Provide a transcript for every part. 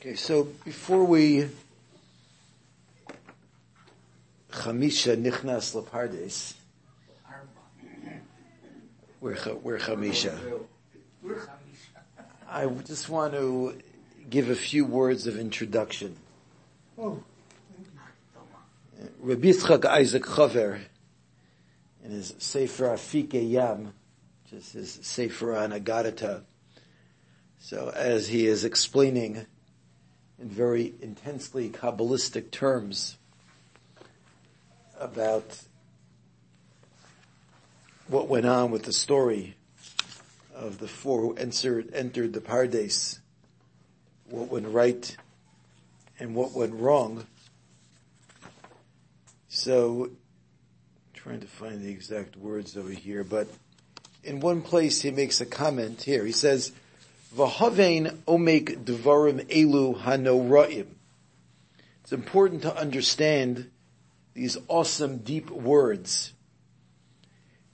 Okay, so before we Chamisha Nichnas Lapardes, we're, we're Chamisha. I just want to give a few words of introduction. Oh. Rabbi Yitzchak Isaac Chaver, in his Sefer Afike Yam, which is his Sefer on Agadata, so as he is explaining in very intensely Kabbalistic terms about what went on with the story of the four who entered, entered the Pardes, what went right and what went wrong. So, trying to find the exact words over here, but in one place he makes a comment here. He says, V'havein omek dvarim elu hanoraim. It's important to understand these awesome deep words.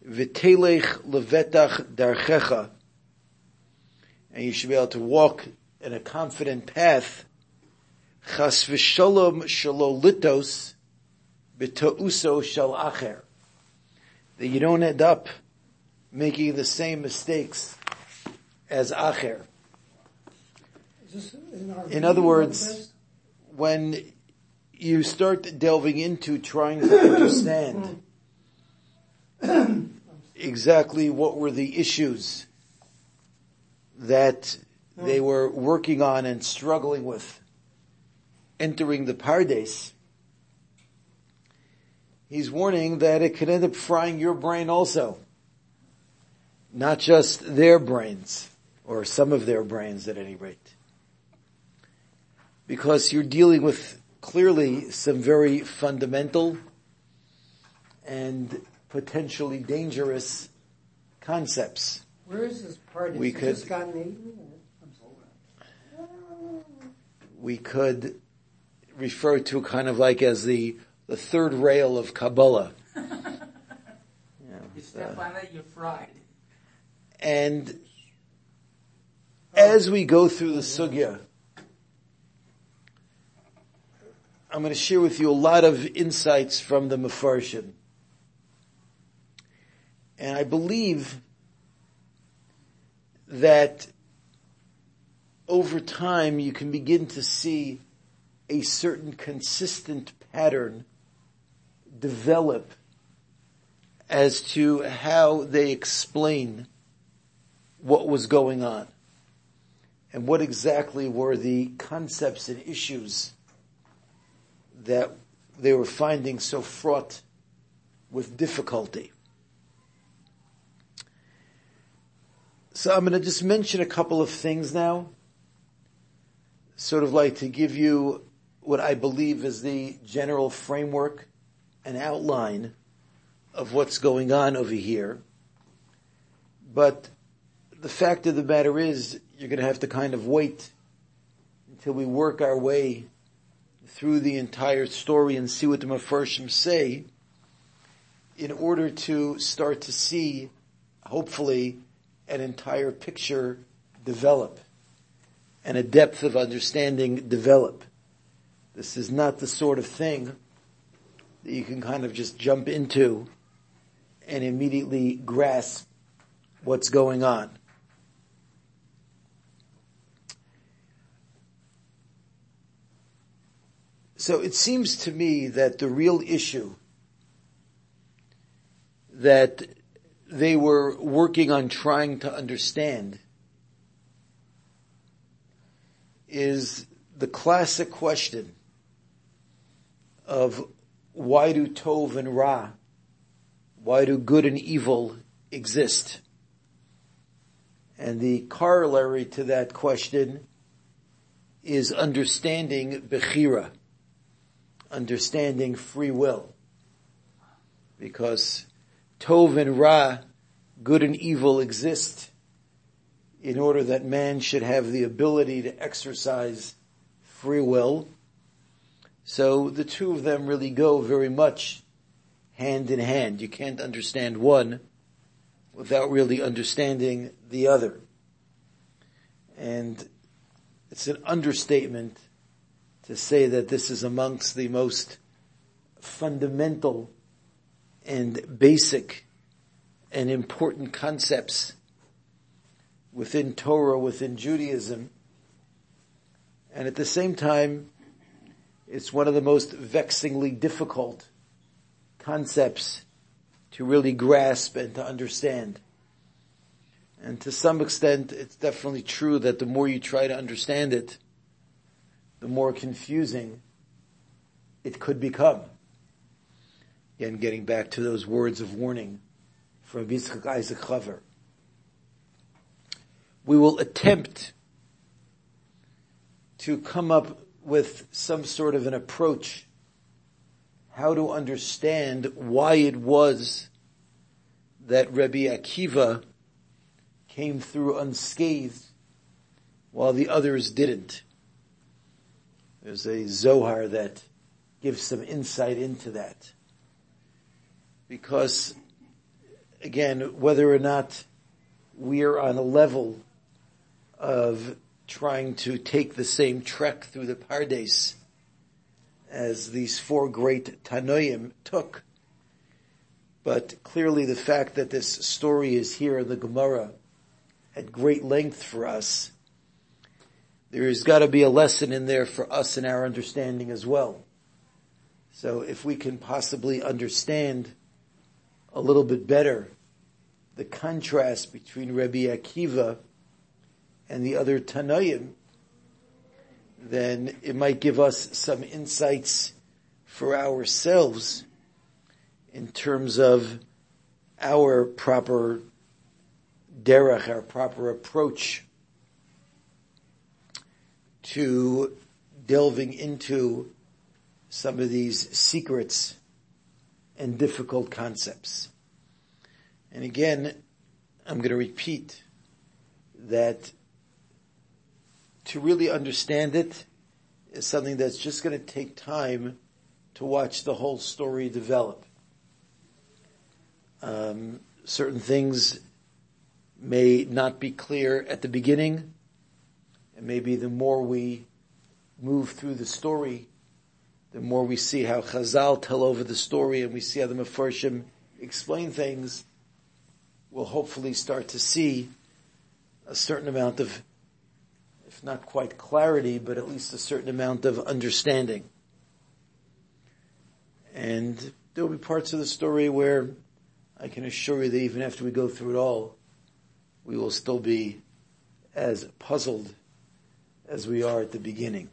V'telech levetach darchecha. And you should be able to walk in a confident path. Chas v'shalom shalolitos b'to'uso shal acher. That you don't end up making the same mistakes as acher. In, in other words, when you start delving into trying to understand exactly what were the issues that they were working on and struggling with entering the Pardes, he's warning that it could end up frying your brain also. Not just their brains, or some of their brains at any rate. Because you're dealing with clearly some very fundamental and potentially dangerous concepts. Where is this party? We Is it could- just gotten eaten? We could refer to kind of like as the, the third rail of Kabbalah. Yeah, You step uh, on it, you're fried. And as we go through the sugya, I'm going to share with you a lot of insights from the Mefarshim. And I believe that over time you can begin to see a certain consistent pattern develop as to how they explain what was going on and what exactly were the concepts and issues that they were finding so fraught with difficulty. So I'm going to just mention a couple of things now, sort of like to give you what I believe is the general framework and outline of what's going on over here. But the fact of the matter is, you're going to have to kind of wait until we work our way through the entire story and see what the Mefarshim say in order to start to see, hopefully, an entire picture develop and a depth of understanding develop. This is not the sort of thing that you can kind of just jump into and immediately grasp what's going on. So it seems to me that the real issue that they were working on trying to understand is the classic question of why do Tov and Ra, why do good and evil exist? And the corollary to that question is understanding Bechira, understanding free will. Because Tov and Ra, good and evil exist in order that man should have the ability to exercise free will. So the two of them really go very much hand in hand. You can't understand one without really understanding the other. And it's an understatement to say that this is amongst the most fundamental and basic and important concepts within Torah, within Judaism. And at the same time, it's one of the most vexingly difficult concepts to really grasp and to understand. And to some extent, it's definitely true that the more you try to understand it, the more confusing it could become. Again, getting back to those words of warning from Yitzchak Isaac Chaver. We will attempt to come up with some sort of an approach how to understand why it was that Rabbi Akiva came through unscathed while the others didn't. There's a Zohar that gives some insight into that. Because, again, whether or not we are on a level of trying to take the same trek through the Pardes as these four great Tanoim took, but clearly the fact that this story is here in the Gemara at great length for us, there has got to be a lesson in there for us in our understanding as well. So if we can possibly understand a little bit better the contrast between Rabbi Akiva and the other Tanoim, then it might give us some insights for ourselves in terms of our proper derech, our proper approach to delving into some of these secrets and difficult concepts. And again, I'm going to repeat that to really understand it is something that's just going to take time to watch the whole story develop. Um, certain things may not be clear at the beginning, and maybe the more we move through the story, the more we see how Chazal tell over the story and we see how the Mefarshim explain things, we'll hopefully start to see a certain amount of, if not quite clarity, but at least a certain amount of understanding. And there will be parts of the story where I can assure you that even after we go through it all, we will still be as puzzled as we are at the beginning.